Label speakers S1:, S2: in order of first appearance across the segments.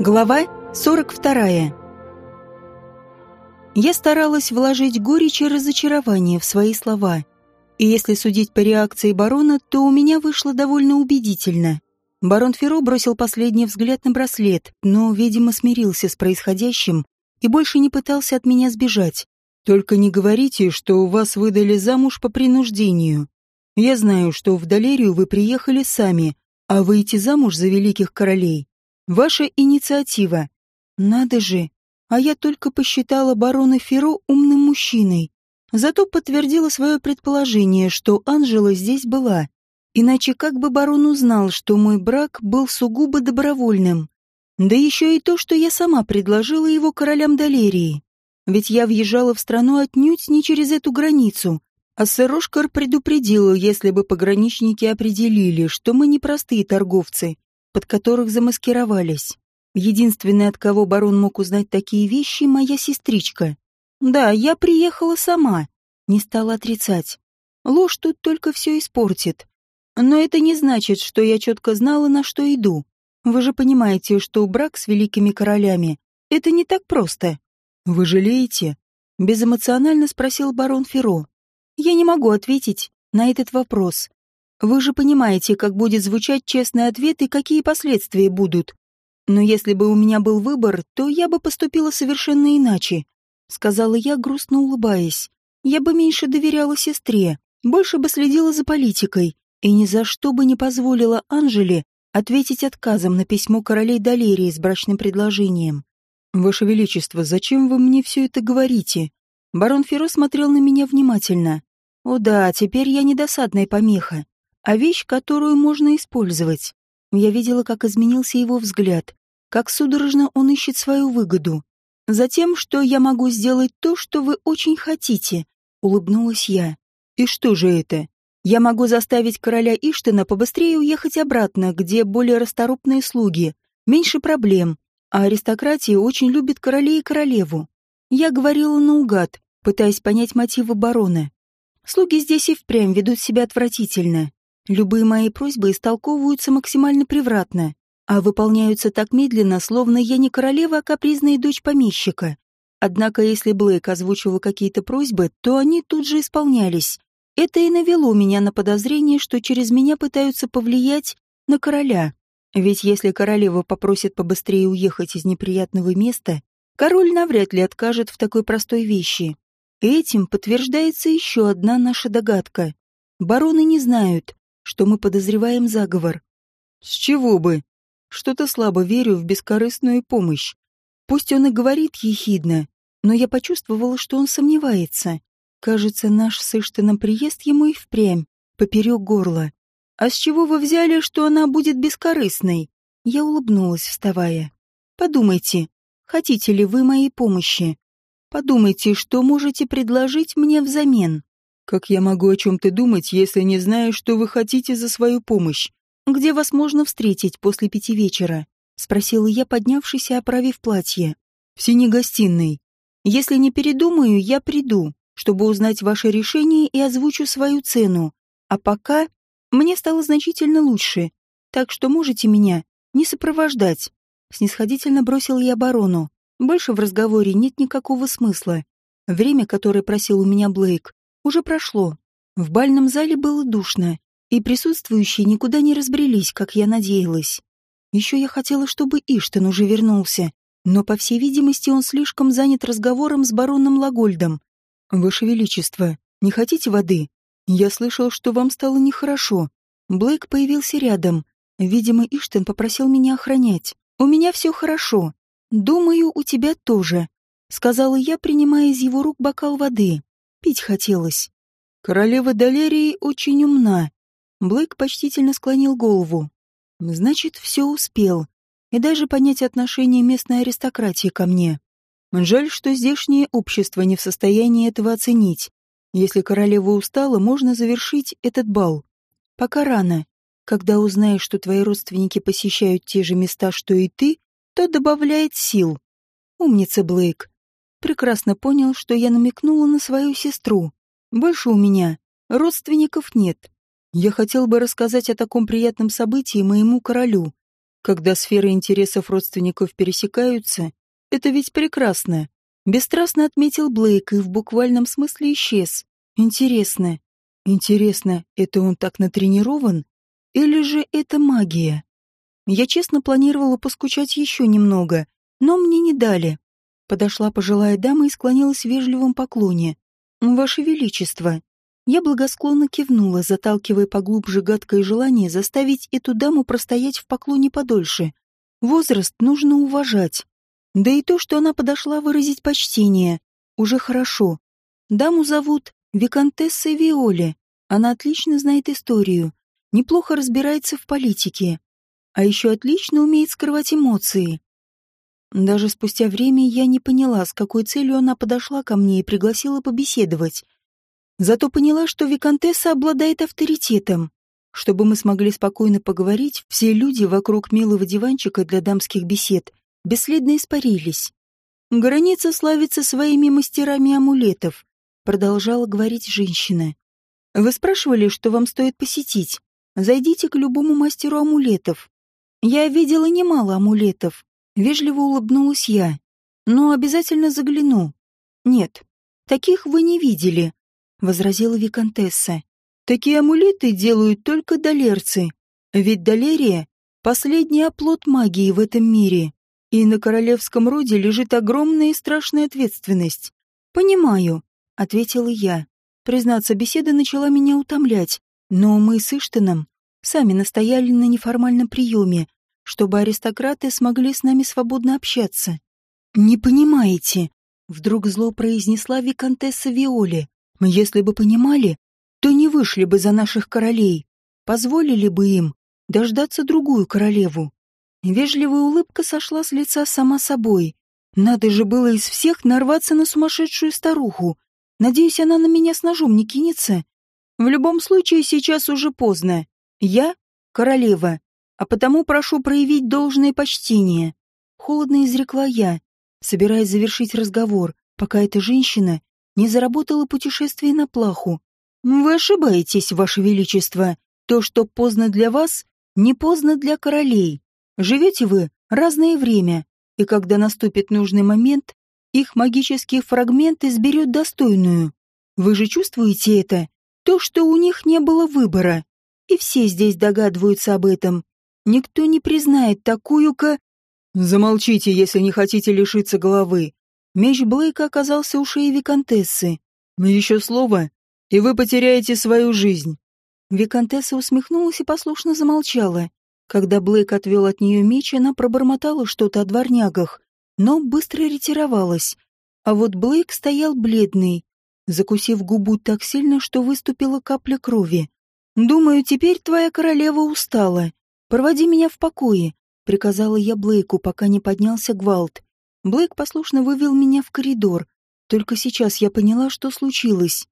S1: Глава 42. Я старалась вложить горечь и разочарование в свои слова. И если судить по реакции барона, то у меня вышло довольно убедительно. Барон Феро бросил последний взгляд на браслет, но, видимо, смирился с происходящим и больше не пытался от меня сбежать. «Только не говорите, что вас выдали замуж по принуждению. Я знаю, что в Далерию вы приехали сами, а выйти замуж за великих королей Ваша инициатива. Надо же. А я только посчитала барона Феро умным мужчиной. Зато подтвердила свое предположение, что Анжела здесь была. Иначе как бы барон узнал, что мой брак был сугубо добровольным? Да еще и то, что я сама предложила его королям Далерии. Ведь я въезжала в страну отнюдь не через эту границу, а Сырошкар предупредила, если бы пограничники определили, что мы не простые торговцы, под которых замаскировались. Единственная, от кого барон мог узнать такие вещи, моя сестричка. Да, я приехала сама, не стала отрицать. Ложь тут только все испортит. Но это не значит, что я четко знала, на что иду. Вы же понимаете, что брак с великими королями — это не так просто. Вы жалеете? Безэмоционально спросил барон Феро. Я не могу ответить на этот вопрос. Вы же понимаете, как будет звучать честный ответ и какие последствия будут. Но если бы у меня был выбор, то я бы поступила совершенно иначе, сказала я, грустно улыбаясь. Я бы меньше доверяла сестре, больше бы следила за политикой и ни за что бы не позволила Анжеле ответить отказом на письмо королей Далерии с брачным предложением. «Ваше Величество, зачем вы мне все это говорите?» Барон Феро смотрел на меня внимательно. «О да, теперь я недосадная помеха а вещь, которую можно использовать. Я видела, как изменился его взгляд, как судорожно он ищет свою выгоду. Затем, что я могу сделать то, что вы очень хотите, улыбнулась я. И что же это? Я могу заставить короля Иштена побыстрее уехать обратно, где более расторопные слуги, меньше проблем, а аристократия очень любит королей и королеву. Я говорила наугад, пытаясь понять мотивы барона. Слуги здесь и впрямь ведут себя отвратительно. Любые мои просьбы истолковываются максимально превратно, а выполняются так медленно, словно я не королева, а капризная дочь помещика. Однако, если Блэк озвучивал какие-то просьбы, то они тут же исполнялись. Это и навело меня на подозрение, что через меня пытаются повлиять на короля. Ведь если королева попросит побыстрее уехать из неприятного места, король навряд ли откажет в такой простой вещи. Этим подтверждается еще одна наша догадка. Бароны не знают, что мы подозреваем заговор. С чего бы? Что-то слабо верю в бескорыстную помощь. Пусть он и говорит ехидно, но я почувствовала, что он сомневается. Кажется, наш с Иштином приезд ему и впрямь, поперек горла. А с чего вы взяли, что она будет бескорыстной? Я улыбнулась, вставая. Подумайте, хотите ли вы моей помощи? Подумайте, что можете предложить мне взамен. Как я могу о чем-то думать, если не знаю, что вы хотите за свою помощь? Где вас можно встретить после пяти вечера? Спросила я, поднявшись и оправив платье. В синей гостиной. Если не передумаю, я приду, чтобы узнать ваше решение и озвучу свою цену. А пока мне стало значительно лучше, так что можете меня не сопровождать. Снисходительно бросил я барону. Больше в разговоре нет никакого смысла. Время, которое просил у меня Блейк, уже прошло. В бальном зале было душно, и присутствующие никуда не разбрелись, как я надеялась. Еще я хотела, чтобы Иштен уже вернулся, но, по всей видимости, он слишком занят разговором с бароном Лагольдом. «Ваше Величество, не хотите воды? Я слышал, что вам стало нехорошо». Блейк появился рядом. Видимо, Иштен попросил меня охранять. «У меня все хорошо. Думаю, у тебя тоже», — сказала я, принимая из его рук бокал воды. Пить хотелось. Королева Далерии очень умна. Блэк почтительно склонил голову. Значит, все успел. И даже понять отношение местной аристократии ко мне. Жаль, что здешнее общество не в состоянии этого оценить. Если королева устала, можно завершить этот бал. Пока рано. Когда узнаешь, что твои родственники посещают те же места, что и ты, то добавляет сил. Умница, Блейк прекрасно понял, что я намекнула на свою сестру. Больше у меня родственников нет. Я хотел бы рассказать о таком приятном событии моему королю. Когда сферы интересов родственников пересекаются, это ведь прекрасно. Бесстрастно отметил Блейк и в буквальном смысле исчез. Интересно. Интересно, это он так натренирован? Или же это магия? Я честно планировала поскучать еще немного, но мне не дали. Подошла пожилая дама и склонилась в вежливом поклоне. «Ваше Величество!» Я благосклонно кивнула, заталкивая поглубже гадкое желание заставить эту даму простоять в поклоне подольше. Возраст нужно уважать. Да и то, что она подошла выразить почтение, уже хорошо. Даму зовут Викантесса Виоли. Она отлично знает историю, неплохо разбирается в политике, а еще отлично умеет скрывать эмоции. Даже спустя время я не поняла, с какой целью она подошла ко мне и пригласила побеседовать. Зато поняла, что Викантесса обладает авторитетом. Чтобы мы смогли спокойно поговорить, все люди вокруг милого диванчика для дамских бесед бесследно испарились. «Граница славится своими мастерами амулетов», — продолжала говорить женщина. «Вы спрашивали, что вам стоит посетить? Зайдите к любому мастеру амулетов. Я видела немало амулетов, Вежливо улыбнулась я. «Но обязательно загляну». «Нет, таких вы не видели», — возразила Викантесса. «Такие амулеты делают только долерцы. Ведь долерия — последний оплот магии в этом мире. И на королевском роде лежит огромная и страшная ответственность». «Понимаю», — ответила я. Признаться, беседа начала меня утомлять, но мы с Иштином сами настояли на неформальном приеме, чтобы аристократы смогли с нами свободно общаться. «Не понимаете», — вдруг зло произнесла виконтесса Виоли. «Если бы понимали, то не вышли бы за наших королей, позволили бы им дождаться другую королеву». Вежливая улыбка сошла с лица сама собой. Надо же было из всех нарваться на сумасшедшую старуху. Надеюсь, она на меня с ножом не кинется. В любом случае, сейчас уже поздно. Я — королева, а потому прошу проявить должное почтение. Холодно изрекла я, собираясь завершить разговор, пока эта женщина не заработала путешествие на плаху. Вы ошибаетесь, Ваше Величество. То, что поздно для вас, не поздно для королей. Живете вы разное время, и когда наступит нужный момент, их магический фрагмент изберет достойную. Вы же чувствуете это? То, что у них не было выбора. И все здесь догадываются об этом. Никто не признает такую-ка... Замолчите, если не хотите лишиться головы. Меч Блейка оказался у шеи Викантессы. Еще слово, и вы потеряете свою жизнь. Викантесса усмехнулась и послушно замолчала. Когда Блейк отвел от нее меч, она пробормотала что-то о дворнягах, но быстро ретировалась. А вот Блейк стоял бледный, закусив губу так сильно, что выступила капля крови. «Думаю, теперь твоя королева устала», «Проводи меня в покое», — приказала я Блейку, пока не поднялся гвалт. Блейк послушно вывел меня в коридор. Только сейчас я поняла, что случилось.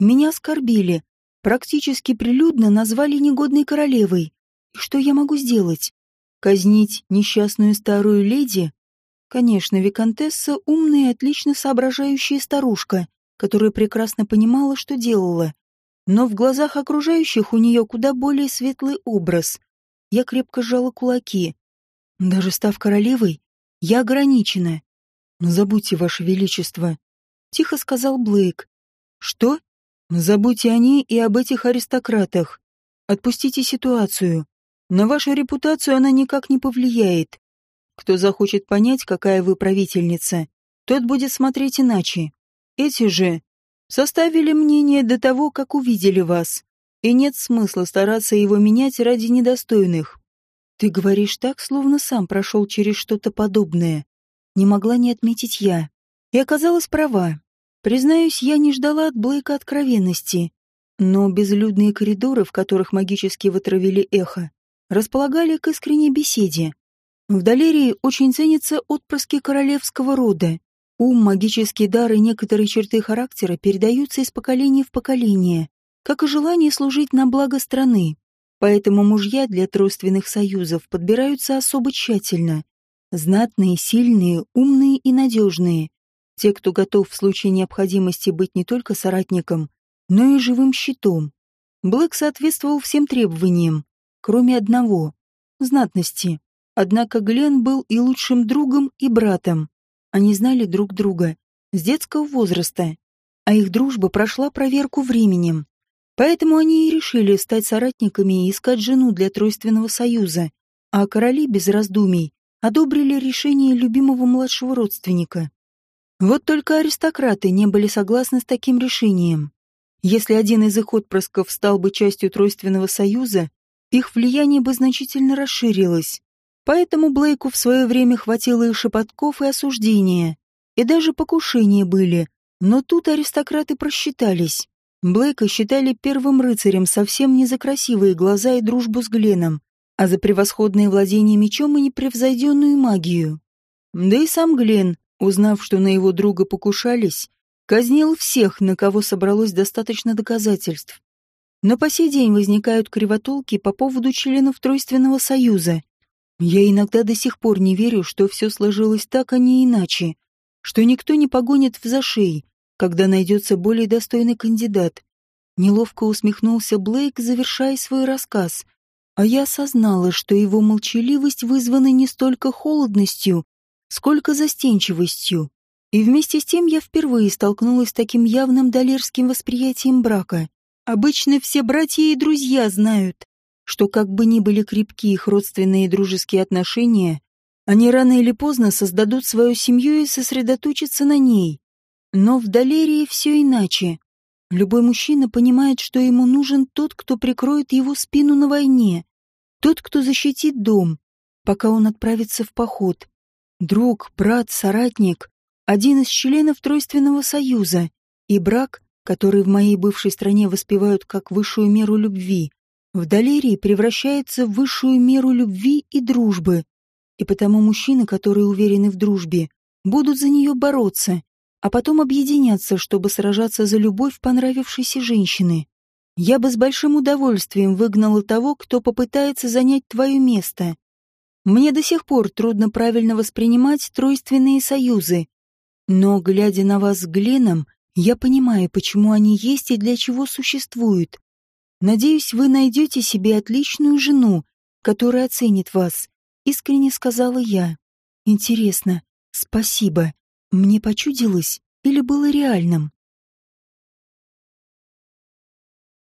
S1: Меня оскорбили, практически прилюдно назвали негодной королевой. И что я могу сделать? Казнить несчастную старую леди? Конечно, Викантесса — умная и отлично соображающая старушка, которая прекрасно понимала, что делала. Но в глазах окружающих у нее куда более светлый образ. Я крепко сжала кулаки. Даже став королевой, я ограничена. «Забудьте, Ваше Величество», — тихо сказал Блейк. «Что? Забудьте о ней и об этих аристократах. Отпустите ситуацию. На вашу репутацию она никак не повлияет. Кто захочет понять, какая вы правительница, тот будет смотреть иначе. Эти же составили мнение до того, как увидели вас и нет смысла стараться его менять ради недостойных. Ты говоришь так, словно сам прошел через что-то подобное. Не могла не отметить я. И оказалась права. Признаюсь, я не ждала от Блейка откровенности. Но безлюдные коридоры, в которых магически вытравили эхо, располагали к искренней беседе. В Долерии очень ценятся отпрыски королевского рода. Ум, магические дары и некоторые черты характера передаются из поколения в поколение как и желание служить на благо страны. Поэтому мужья для тройственных союзов подбираются особо тщательно. Знатные, сильные, умные и надежные. Те, кто готов в случае необходимости быть не только соратником, но и живым щитом. Блэк соответствовал всем требованиям, кроме одного — знатности. Однако Глен был и лучшим другом, и братом. Они знали друг друга с детского возраста, а их дружба прошла проверку временем. Поэтому они и решили стать соратниками и искать жену для тройственного союза, а короли без раздумий одобрили решение любимого младшего родственника. Вот только аристократы не были согласны с таким решением. Если один из их отпрысков стал бы частью тройственного союза, их влияние бы значительно расширилось. Поэтому Блейку в свое время хватило и шепотков, и осуждения, и даже покушения были, но тут аристократы просчитались. Блейка считали первым рыцарем совсем не за красивые глаза и дружбу с Гленом, а за превосходное владение мечом и непревзойденную магию. Да и сам Глен, узнав, что на его друга покушались, казнил всех, на кого собралось достаточно доказательств. Но по сей день возникают кривотолки по поводу членов Тройственного Союза. Я иногда до сих пор не верю, что все сложилось так, а не иначе, что никто не погонит в зашей, когда найдется более достойный кандидат. Неловко усмехнулся Блейк, завершая свой рассказ — а я осознала, что его молчаливость вызвана не столько холодностью, сколько застенчивостью. И вместе с тем я впервые столкнулась с таким явным долерским восприятием брака. Обычно все братья и друзья знают, что как бы ни были крепки их родственные и дружеские отношения, они рано или поздно создадут свою семью и сосредоточатся на ней. Но в Долерии все иначе. Любой мужчина понимает, что ему нужен тот, кто прикроет его спину на войне, тот, кто защитит дом, пока он отправится в поход. Друг, брат, соратник, один из членов Тройственного Союза. И брак, который в моей бывшей стране воспевают как высшую меру любви, в Долерии превращается в высшую меру любви и дружбы. И потому мужчины, которые уверены в дружбе, будут за нее бороться, а потом объединяться, чтобы сражаться за любовь понравившейся женщины. Я бы с большим удовольствием выгнала того, кто попытается занять твое место. Мне до сих пор трудно правильно воспринимать тройственные союзы. Но, глядя на вас с Гленом, я понимаю, почему они есть и для чего существуют. Надеюсь, вы найдете себе отличную жену, которая оценит вас, искренне сказала я. Интересно, спасибо. Мне почудилось или было реальным?